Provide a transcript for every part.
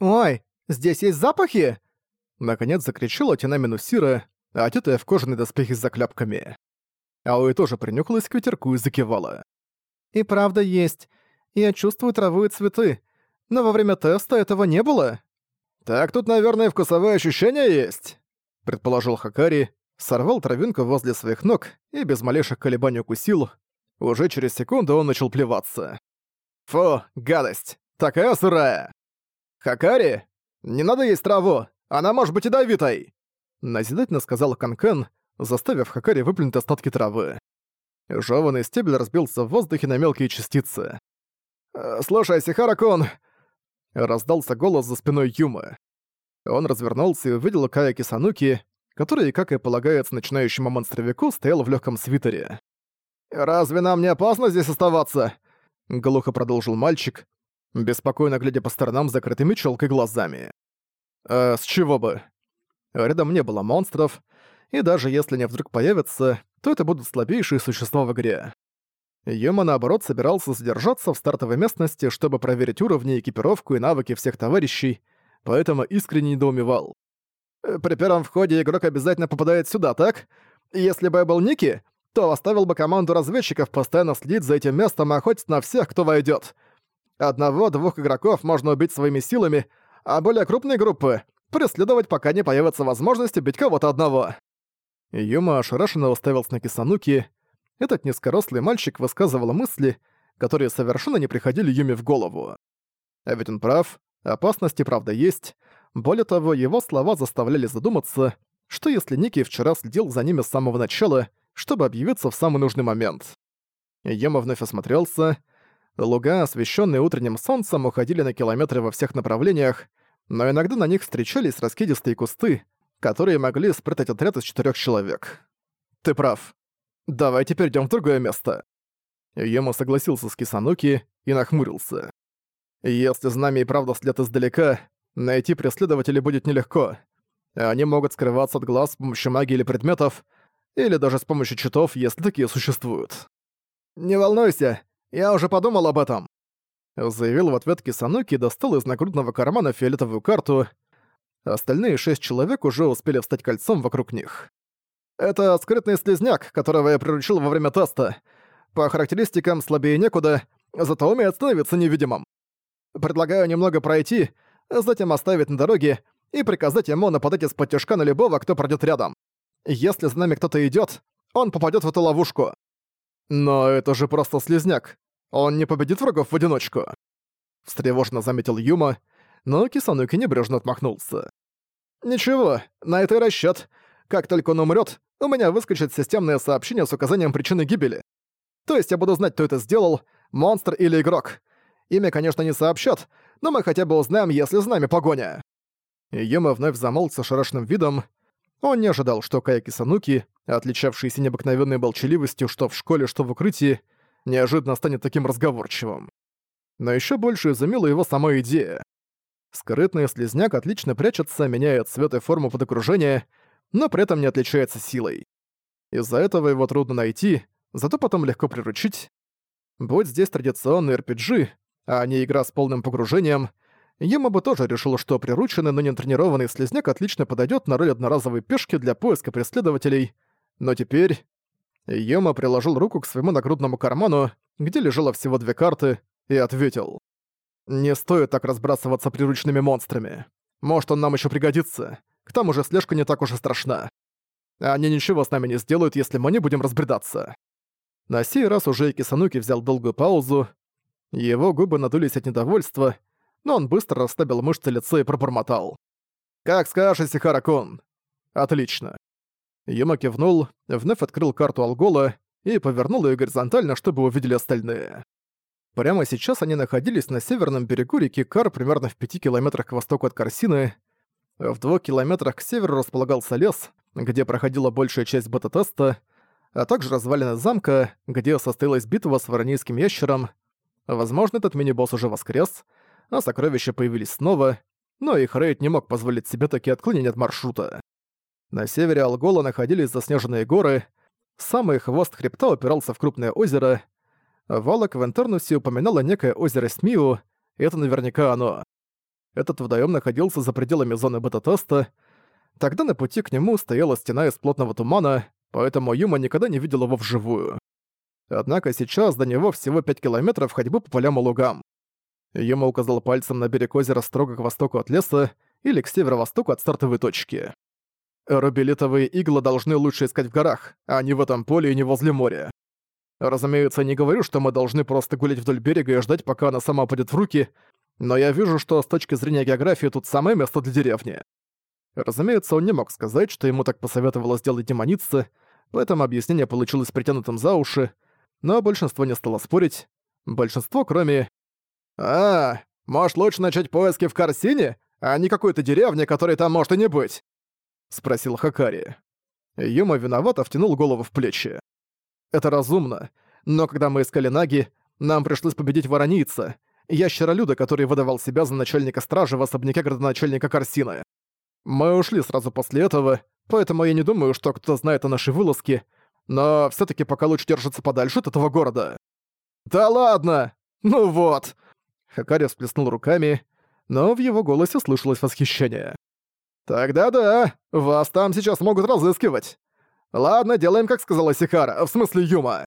«Ой, здесь есть запахи!» Наконец закричала Тинами Нусира, одетая в кожаные доспехи с заклепками. Аои тоже принюхалась к ветерку и закивала. «И правда есть. Я чувствую траву и цветы. Но во время теста этого не было». «Так тут, наверное, вкусовые ощущения есть», — предположил Хакари, сорвал травинку возле своих ног и без малейших колебаний укусил. Уже через секунду он начал плеваться. «Фу, гадость! Такая сырая!» «Хакари, не надо есть траву! Она может быть ядовитой!» Назидательно сказал Канкен, заставив Хакари выплюнуть остатки травы. Жёванный стебель разбился в воздухе на мелкие частицы. «Э, «Слушай, Сихара-кун!» Раздался голос за спиной Юмы. Он развернулся и увидел Каяки Сануки, который, как и полагается начинающему монстровику, стоял в легком свитере. «Разве нам не опасно здесь оставаться?» Глухо продолжил мальчик, беспокойно глядя по сторонам закрытыми челкой глазами. «Э, с чего бы?» Рядом не было монстров, и даже если они вдруг появятся, то это будут слабейшие существа в игре. Йома, наоборот, собирался задержаться в стартовой местности, чтобы проверить уровни, экипировку и навыки всех товарищей, поэтому искренне недоумевал. «Э, «При первом входе игрок обязательно попадает сюда, так? Если бы я был Ники, то оставил бы команду разведчиков постоянно следить за этим местом и охотиться на всех, кто войдет. Одного-двух игроков можно убить своими силами, а более крупные группы — преследовать, пока не появится возможность убить кого-то одного». Юма ошарашенно уставился на Кисануки. Этот низкорослый мальчик высказывал мысли, которые совершенно не приходили Юме в голову. А ведь он прав, опасности правда есть. Более того, его слова заставляли задуматься, что если Ники вчера следил за ними с самого начала, чтобы объявиться в самый нужный момент. Юма вновь осмотрелся. Луга, освещенные утренним солнцем, уходили на километры во всех направлениях, но иногда на них встречались раскидистые кусты, которые могли спрятать отряд из четырех человек. «Ты прав. Давайте перейдем в другое место». Йома согласился с Кисануки и нахмурился. «Если знамя и правда след издалека, найти преследователей будет нелегко. Они могут скрываться от глаз с помощью магии или предметов, или даже с помощью читов, если такие существуют». «Не волнуйся, я уже подумал об этом», заявил в ответ Кисануки и достал из нагрудного кармана фиолетовую карту — Остальные шесть человек уже успели встать кольцом вокруг них. «Это скрытный слезняк, которого я приручил во время теста. По характеристикам слабее некуда, зато умеет становиться невидимым. Предлагаю немного пройти, затем оставить на дороге и приказать ему нападать из-под на любого, кто пройдет рядом. Если за нами кто-то идет, он попадет в эту ловушку. Но это же просто слезняк. Он не победит врагов в одиночку. Встревожно заметил Юма, но Кисануки небрежно отмахнулся. «Ничего, на это и расчёт. Как только он умрёт, у меня выскочит системное сообщение с указанием причины гибели. То есть я буду знать, кто это сделал, монстр или игрок. Имя, конечно, не сообщат, но мы хотя бы узнаем, если с нами погоня». Юма вновь замолк с ошарашенным видом. Он не ожидал, что Каяки Сануки, отличавшийся необыкновенной молчаливостью что в школе, что в укрытии, неожиданно станет таким разговорчивым. Но ещё больше изумила его сама идея. Скрытный слезняк отлично прячется, меняет цвет и форму под окружение, но при этом не отличается силой. Из-за этого его трудно найти, зато потом легко приручить. Будь здесь традиционный RPG, а не игра с полным погружением, Ема бы тоже решил, что прирученный, но не тренированный слезняк отлично подойдет на роль одноразовой пешки для поиска преследователей. Но теперь... Ема приложил руку к своему нагрудному карману, где лежало всего две карты, и ответил. Не стоит так разбрасываться приручными монстрами. Может, он нам еще пригодится. К тому же слежка не так уж и страшна. Они ничего с нами не сделают, если мы не будем разбредаться. На сей раз уже Кисануки взял долгую паузу. Его губы надулись от недовольства, но он быстро расставил мышцы лица и пробормотал. «Как скажешь, Сихара-кун!» «Отлично». Юма кивнул, вновь открыл карту Алгола и повернул ее горизонтально, чтобы увидели остальные. Прямо сейчас они находились на северном берегу реки Кар, примерно в пяти километрах к востоку от Корсины. В двух километрах к северу располагался лес, где проходила большая часть бета-теста, а также развалины замка, где состоялась битва с воронийским ящером. Возможно, этот мини-босс уже воскрес, а сокровища появились снова, но их рейд не мог позволить себе такие отклонения от маршрута. На севере Алгола находились заснеженные горы, самый хвост хребта упирался в крупное озеро — Валок в Интернусе упоминала некое озеро Смиу, и это наверняка оно. этот водоем находился за пределами зоны бета-теста. Тогда на пути к нему стояла стена из плотного тумана, поэтому Юма никогда не видел его вживую. Однако сейчас до него всего 5 километров ходьбы по полям и лугам. Юма указал пальцем на берег озера строго к востоку от леса или к северо-востоку от стартовой точки. Рубелитовые иглы должны лучше искать в горах, а не в этом поле и не возле моря. Разумеется, не говорю, что мы должны просто гулять вдоль берега и ждать, пока она сама пойдет в руки, но я вижу, что с точки зрения географии тут самое место для деревни. Разумеется, он не мог сказать, что ему так посоветовала сделать демоница, поэтому объяснение получилось притянутым за уши, но большинство не стало спорить. Большинство, кроме... «А, может, лучше начать поиски в Корсине, а не какой-то деревне, которой там может и не быть?» — спросил Хакари. Юма виновато втянул голову в плечи. «Это разумно, но когда мы искали Наги, нам пришлось победить воронийца, ящеролюда, который выдавал себя за начальника стражи в особняке градоначальника Корсины. Мы ушли сразу после этого, поэтому я не думаю, что кто-то знает о нашей вылазке, но все таки пока лучше держаться подальше от этого города». «Да ладно! Ну вот!» Хакари всплеснул руками, но в его голосе слышалось восхищение. «Тогда да, вас там сейчас могут разыскивать. Ладно, делаем, как сказала Сихара, в смысле Юма.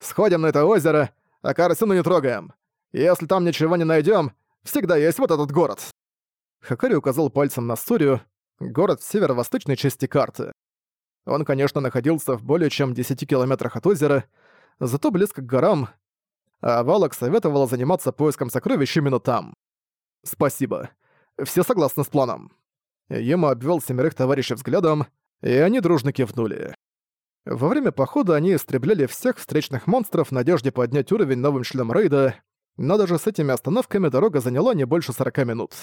Сходим на это озеро, а Карасину не трогаем. Если там ничего не найдем, всегда есть вот этот город». Хакари указал пальцем на Сурию, город в северо-восточной части карты. Он, конечно, находился в более чем 10 километрах от озера, зато близко к горам, а Валок советовала заниматься поиском сокровищ именно там. «Спасибо. Все согласны с планом». Ема обвел семерых товарищей взглядом, и они дружно кивнули. Во время похода они истребляли всех встречных монстров в надежде поднять уровень новым членам рейда, но даже с этими остановками дорога заняла не больше 40 минут.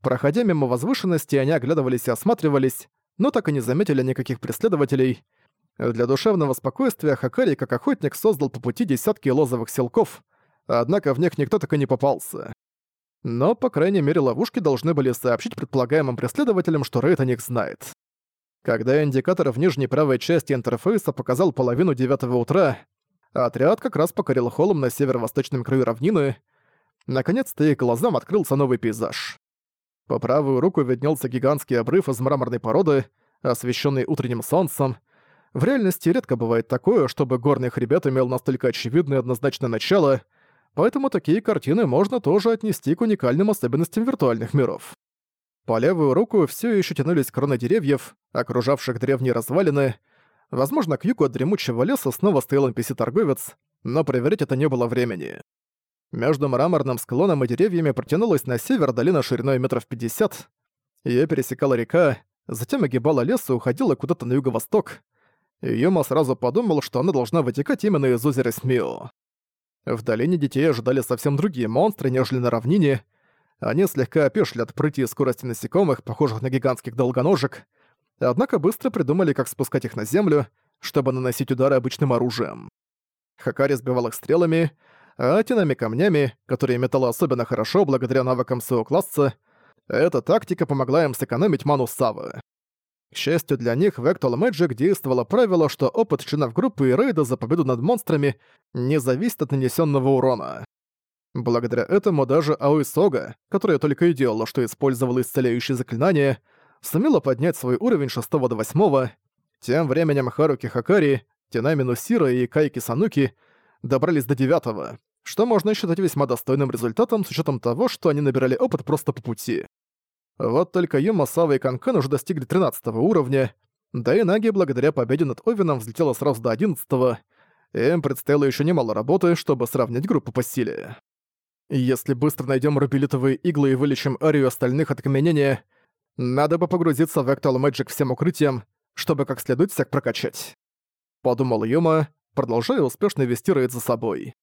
Проходя мимо возвышенности, они оглядывались и осматривались, но так и не заметили никаких преследователей. Для душевного спокойствия Хакари как охотник создал по пути десятки лозовых селков, однако в них никто так и не попался. Но, по крайней мере, ловушки должны были сообщить предполагаемым преследователям, что Рейд о них знает. Когда индикатор в нижней правой части интерфейса показал половину девятого утра, отряд как раз покорил холм на северо-восточном краю равнины. Наконец-то их глазам открылся новый пейзаж. По правую руку виднелся гигантский обрыв из мраморной породы, освещенный утренним солнцем. В реальности редко бывает такое, чтобы горный хребет имел настолько очевидное однозначное начало, поэтому такие картины можно тоже отнести к уникальным особенностям виртуальных миров. По левую руку все еще тянулись кроны деревьев, окружавших древние развалины. Возможно, к югу от дремучего леса снова стоял NPC-торговец, но проверять это не было времени. Между мраморным склоном и деревьями протянулась на север долина шириной метров пятьдесят. Её пересекала река, затем огибала лес и уходила куда-то на юго-восток. Юма сразу подумал, что она должна вытекать именно из озера Смио. В долине детей ожидали совсем другие монстры, нежели на равнине. Они слегка опешили от прыти и скорости насекомых, похожих на гигантских долгоножек, однако быстро придумали, как спускать их на землю, чтобы наносить удары обычным оружием. Хакари сбивал их стрелами, а тенами камнями, которые метало особенно хорошо благодаря навыкам своего класса, эта тактика помогла им сэкономить ману Савы. К счастью для них, в Actual Magic действовало правило, что опыт членов группы и рейда за победу над монстрами не зависит от нанесенного урона. Благодаря этому даже Аой Сога, которая только и делала, что использовала исцеляющие заклинания, сумела поднять свой уровень 6 до 8 Тем временем Харуки Хакари, Тинами Нусира и Кайки Сануки добрались до 9 что можно считать весьма достойным результатом с учетом того, что они набирали опыт просто по пути. Вот только Юма, Сава и Канкан уже достигли 13 уровня, да и Наги благодаря победе над Овином взлетела сразу до 11 им предстояло еще немало работы, чтобы сравнять группу по силе. Если быстро найдем рубилитовые иглы и вылечим Арию остальных от окаменения, надо бы погрузиться в Actual Magic всем укрытием, чтобы как следует всех прокачать. Подумал Юма, продолжая успешно вести рейд за собой.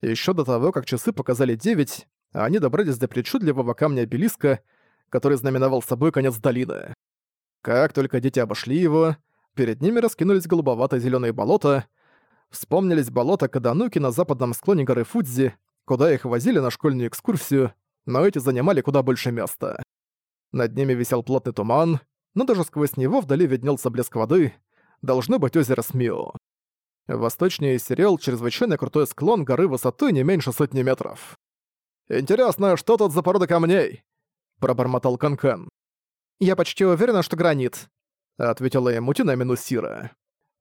Еще до того, как часы показали 9, они добрались до причудливого камня обелиска, который знаменовал собой конец долины. Как только дети обошли его, перед ними раскинулись голубовато зеленые болота, вспомнились болота Кадануки на западном склоне горы Фудзи, куда их возили на школьную экскурсию, но эти занимали куда больше места. Над ними висел плотный туман, но даже сквозь него вдали виднелся блеск воды, должно быть озеро Смио. Восточнее серел чрезвычайно крутой склон горы высотой не меньше сотни метров. «Интересно, что тут за порода камней? Пробормотал Канкан. «Я почти уверена, что гранит», — ответила ему Тинами Нусира.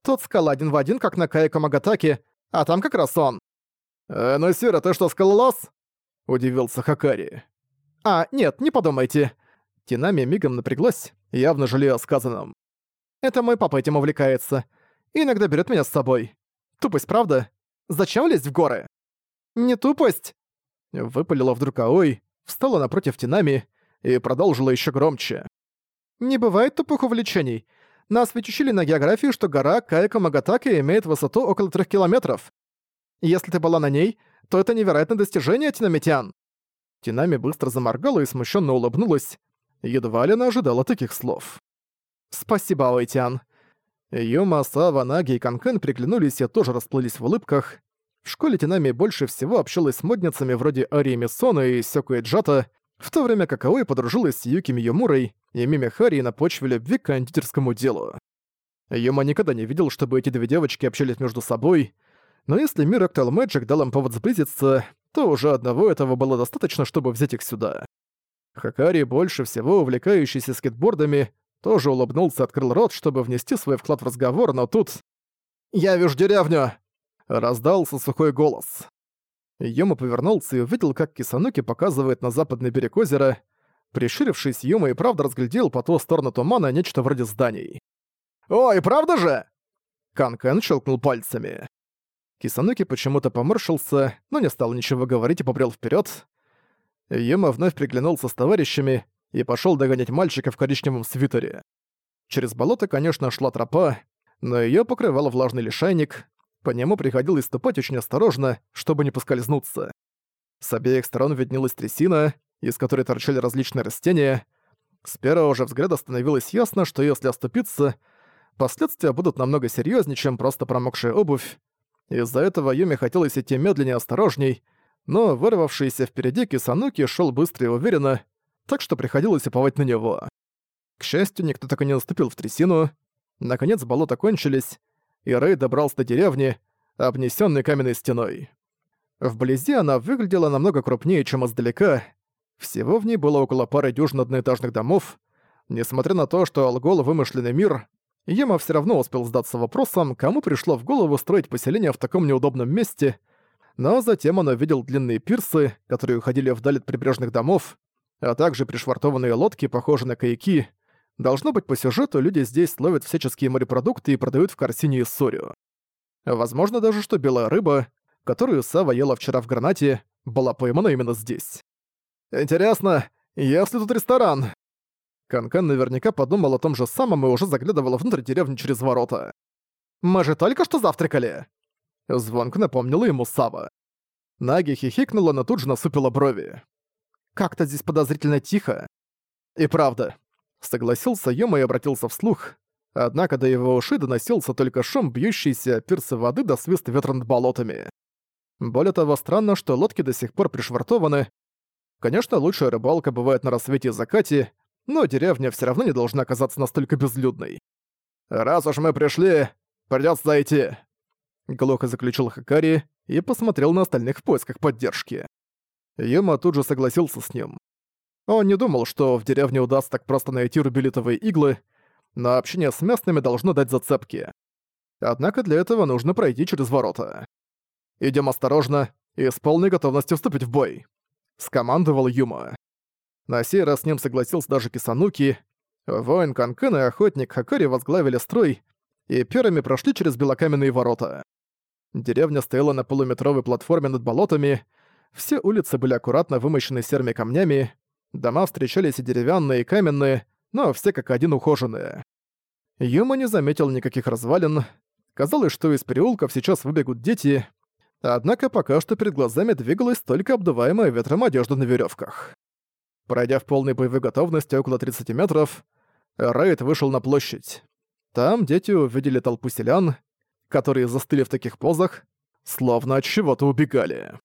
«Тот скала один в один, как на Кайко Магатаке, а там как раз он». «Э, Нусира, ты что, скалолаз?» — удивился Хакари. «А, нет, не подумайте». Тинами мигом напряглась, явно жалея о сказанном. «Это мой папа этим увлекается. И иногда берет меня с собой. Тупость, правда? Зачем лезть в горы?» «Не тупость!» Выпалила вдруг Аой, встала напротив Тинами и продолжила еще громче. «Не бывает тупых увлечений. Нас ведь учили на географии, что гора Кайка Магатаки имеет высоту около трех километров. Если ты была на ней, то это невероятное достижение, Тинамитян!» Тинами быстро заморгала и смущенно улыбнулась. Едва ли она ожидала таких слов. «Спасибо, Аойтян». Юма, Сава, Наги и Канкен приглянулись и тоже расплылись в улыбках. В школе Тинами больше всего общалась с модницами вроде Арии Миссона и Сёку Джата, в то время как Аой подружилась с Юки Миюмурой и Мими Хари на почве любви к кондитерскому делу. Юма никогда не видел, чтобы эти две девочки общались между собой, но если мир Octal Magic дал им повод сблизиться, то уже одного этого было достаточно, чтобы взять их сюда. Хакари, больше всего увлекающийся скейтбордами, тоже улыбнулся, открыл рот, чтобы внести свой вклад в разговор, но тут... «Я вижу деревню!» — раздался сухой голос. Йома повернулся и увидел, как Кисануки показывает на западный берег озера. Приширившись, Йома и правда разглядел по ту сторону тумана нечто вроде зданий. «Ой, правда же?» Канкан щелкнул пальцами. Кисануки почему-то поморщился, но не стал ничего говорить и побрел вперед. Йома вновь приглянулся с товарищами и пошел догонять мальчика в коричневом свитере. Через болото, конечно, шла тропа, но ее покрывал влажный лишайник, по нему приходилось ступать очень осторожно, чтобы не поскользнуться. С обеих сторон виднелась трясина, из которой торчали различные растения. С первого же взгляда становилось ясно, что если оступиться, последствия будут намного серьезнее, чем просто промокшая обувь. Из-за этого Юме хотелось идти медленнее и осторожней, но вырвавшийся впереди Кисануки шел быстро и уверенно, так что приходилось уповать на него. К счастью, никто так и не наступил в трясину. Наконец болота кончились, и Рэй добрался до деревни, обнесенной каменной стеной. Вблизи она выглядела намного крупнее, чем издалека. Всего в ней было около пары дюжин одноэтажных домов. Несмотря на то, что Алгол — вымышленный мир, Ема все равно успел сдаться вопросом, кому пришло в голову строить поселение в таком неудобном месте, но затем он увидел длинные пирсы, которые уходили вдаль от прибрежных домов, а также пришвартованные лодки, похожие на каяки, Должно быть, по сюжету люди здесь ловят всяческие морепродукты и продают в корзине и сорю. Возможно даже, что белая рыба, которую Сава ела вчера в гранате, была поймана именно здесь. Интересно, если тут ресторан? Канкан наверняка подумал о том же самом и уже заглядывал внутрь деревни через ворота. «Мы же только что завтракали!» Звонко напомнила ему Сава. Наги хихикнула, но тут же насупила брови. «Как-то здесь подозрительно тихо». «И правда, Согласился Йома и обратился вслух, однако до его ушей доносился только шум бьющейся пирсы воды до свист ветра над болотами. Более того, странно, что лодки до сих пор пришвартованы. Конечно, лучшая рыбалка бывает на рассвете и закате, но деревня все равно не должна оказаться настолько безлюдной. «Раз уж мы пришли, придётся зайти», — глухо заключил Хакари и посмотрел на остальных в поисках поддержки. Юма тут же согласился с ним. Он не думал, что в деревне удастся так просто найти рубилитовые иглы, но общение с местными должно дать зацепки. Однако для этого нужно пройти через ворота. Идем осторожно и с полной готовностью вступить в бой», — скомандовал Юма. На сей раз с ним согласился даже Кисануки. Воин Канкен и охотник Хакари возглавили строй и первыми прошли через белокаменные ворота. Деревня стояла на полуметровой платформе над болотами, все улицы были аккуратно вымощены серыми камнями, Дома встречались и деревянные, и каменные, но все как один ухоженные. Юма не заметил никаких развалин. Казалось, что из переулков сейчас выбегут дети, однако пока что перед глазами двигалась только обдуваемая ветром одежда на веревках. Пройдя в полной боевой готовности около 30 метров, Рейд вышел на площадь. Там дети увидели толпу селян, которые застыли в таких позах, словно от чего-то убегали.